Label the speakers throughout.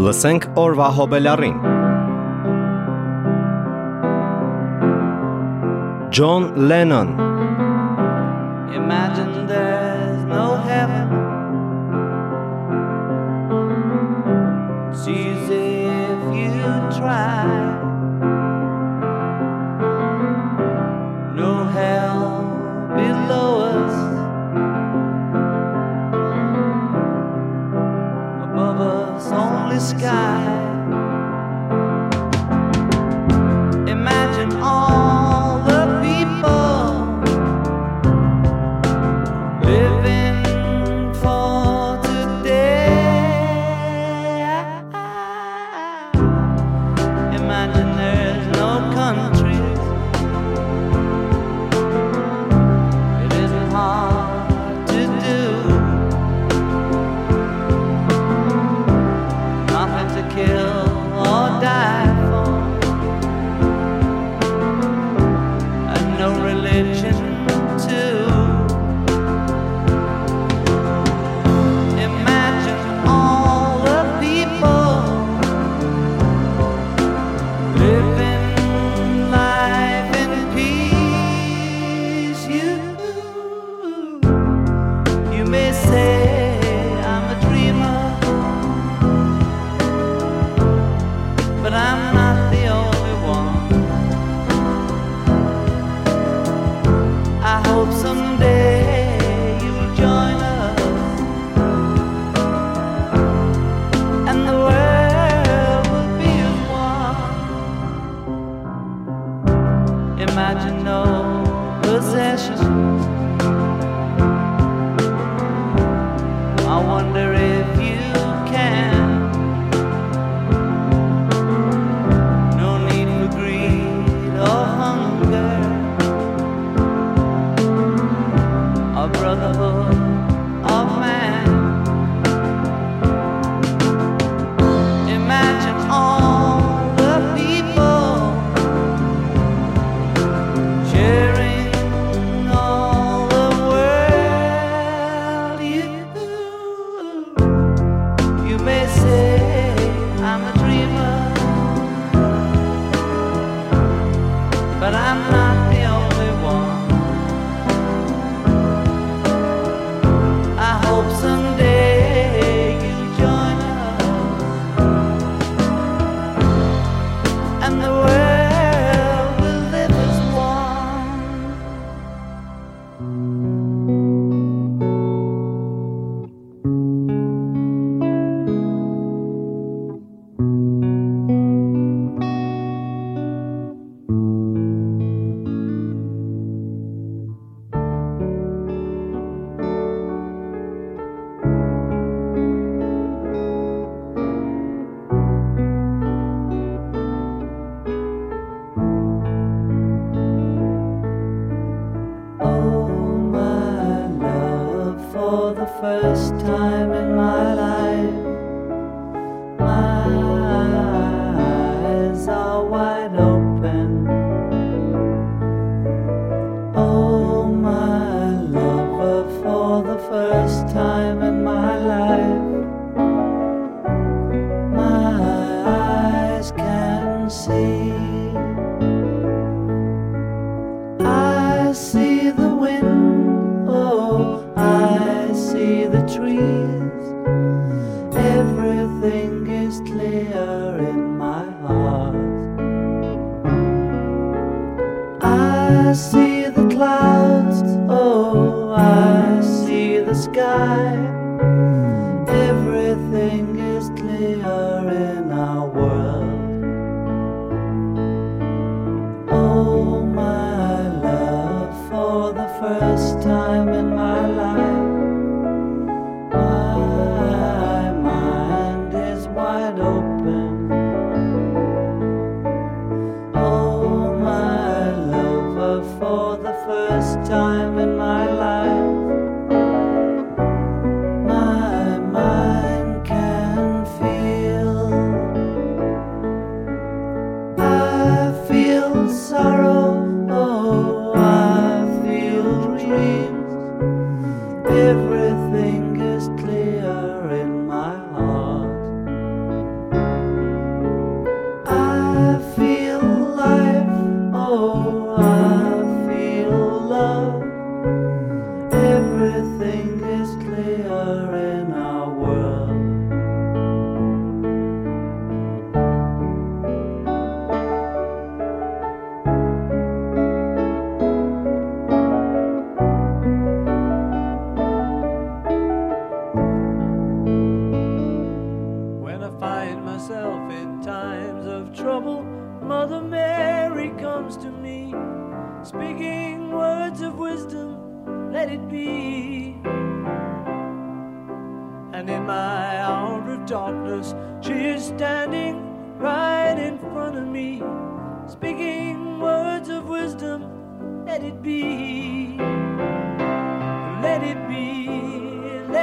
Speaker 1: Լսենք օրվա հոբելարին։ John Lennon
Speaker 2: someday. first time in my life.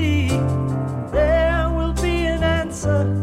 Speaker 3: see there will be an answer.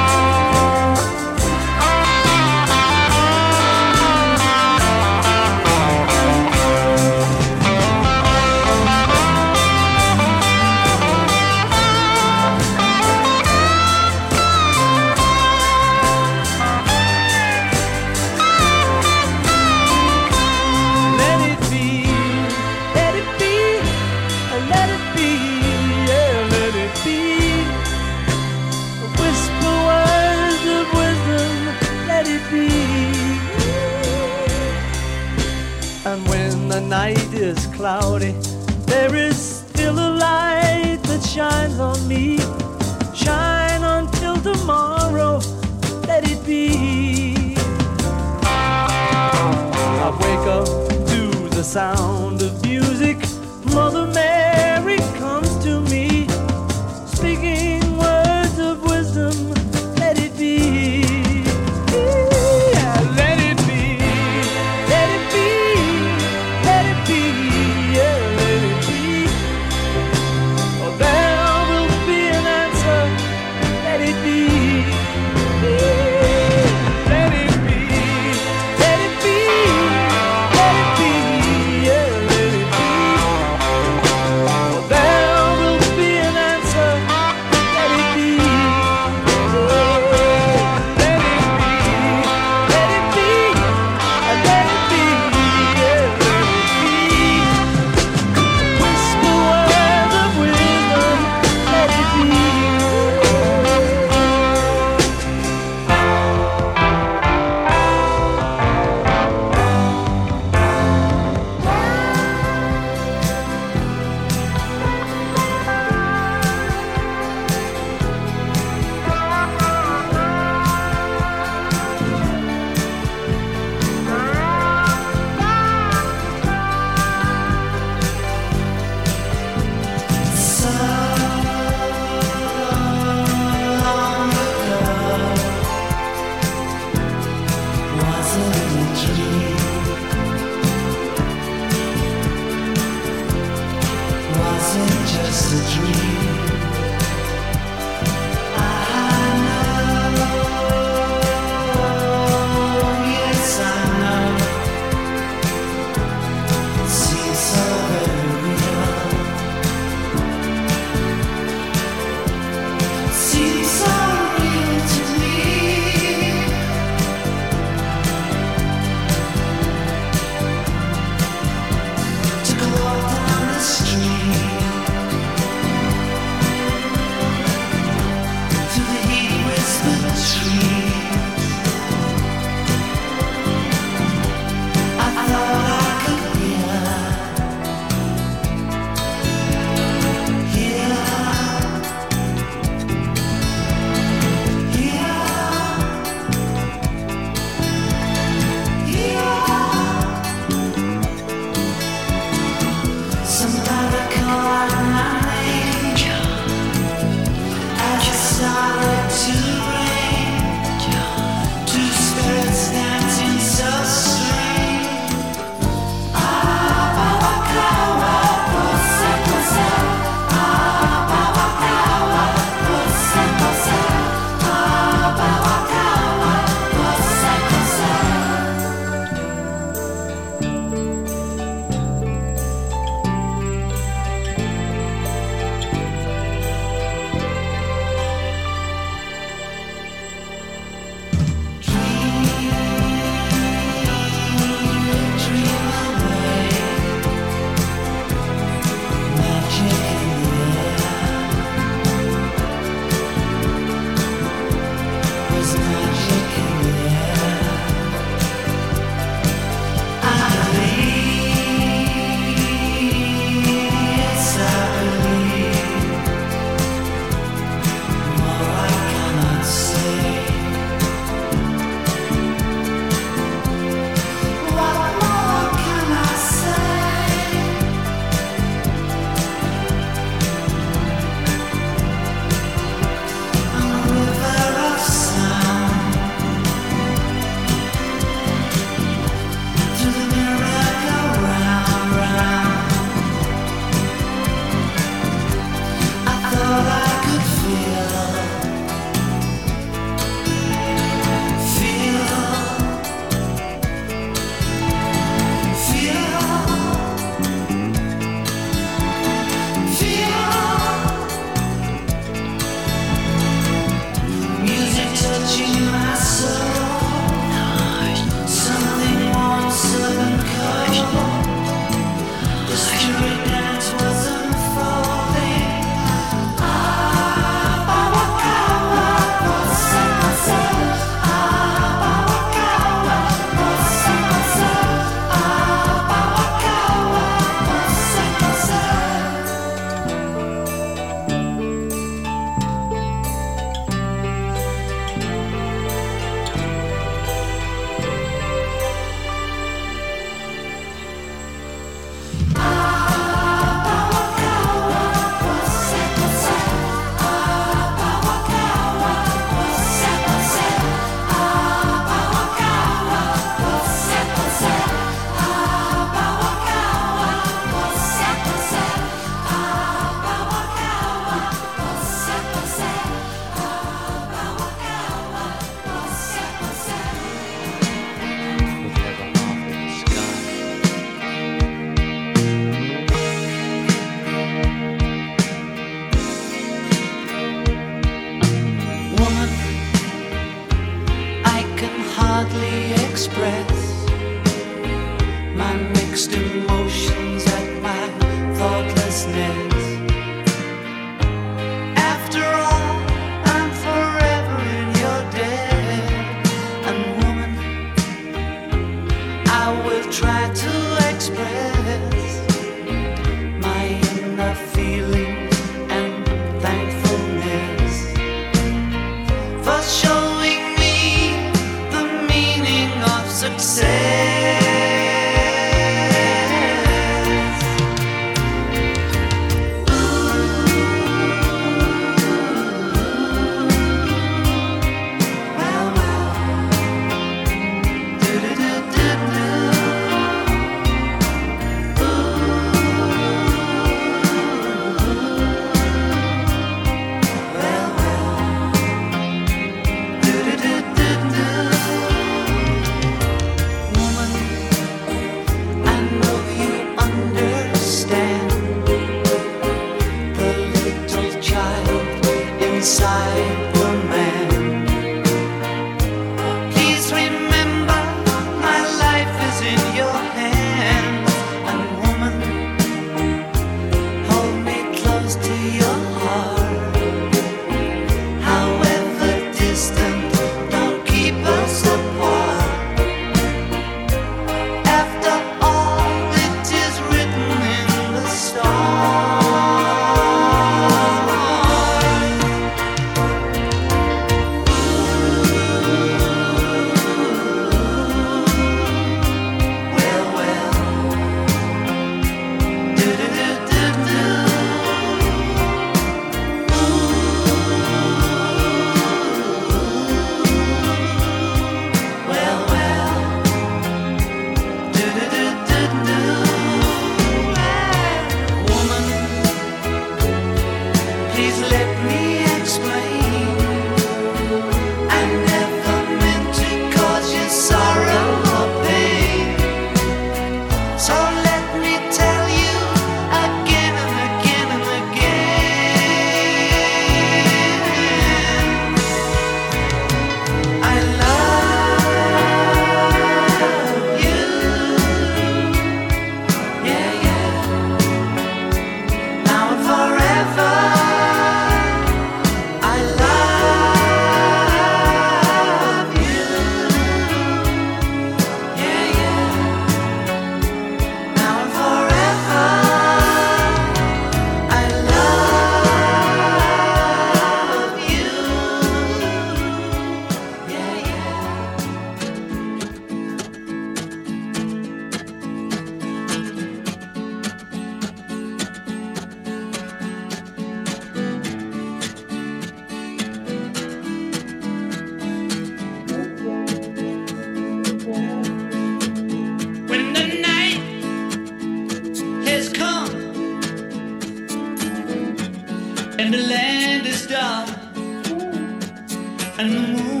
Speaker 2: She turned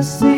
Speaker 2: See